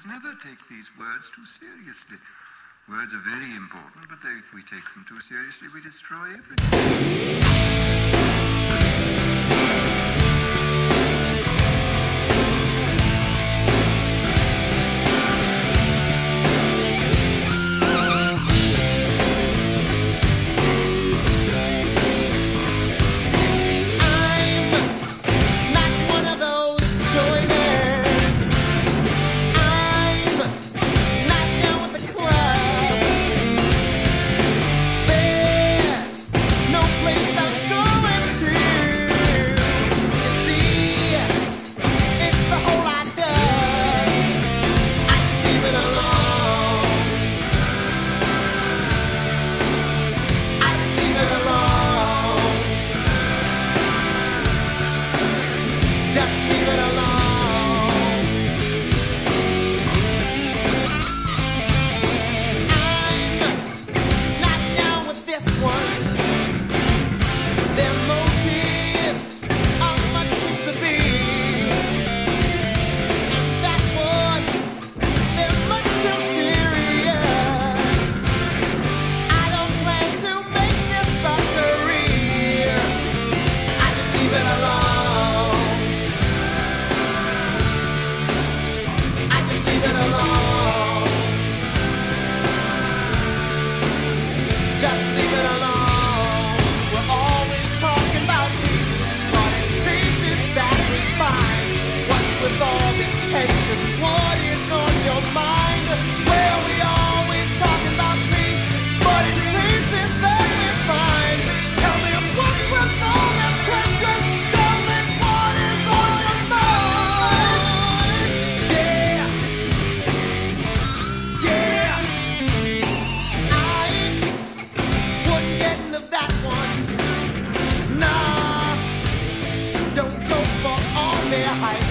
Christians never take these words too seriously. Words are very important, but they, if we take them too seriously, we destroy everything. leaving alone. Là